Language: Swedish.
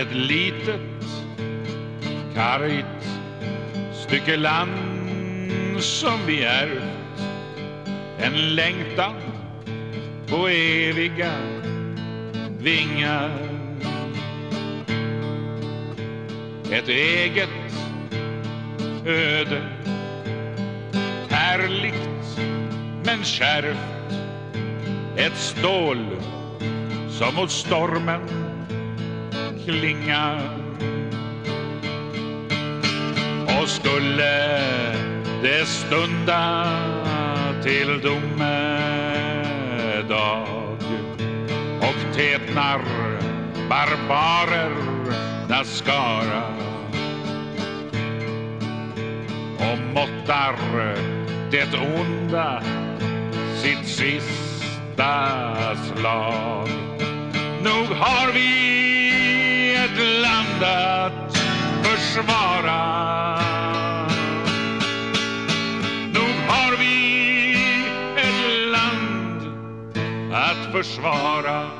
Ett litet, kargt stycke land som vi ärvt. En längtan på eviga vingar. Ett eget öde, härligt men kärvt. Ett stål som mot stormen klinga. Och skulle det stunda till domedag. Och tätnar barbarernas skara och måttar det onda sitt sista slag. Nog har vi land att försvara. Nog har vi ett land att försvara.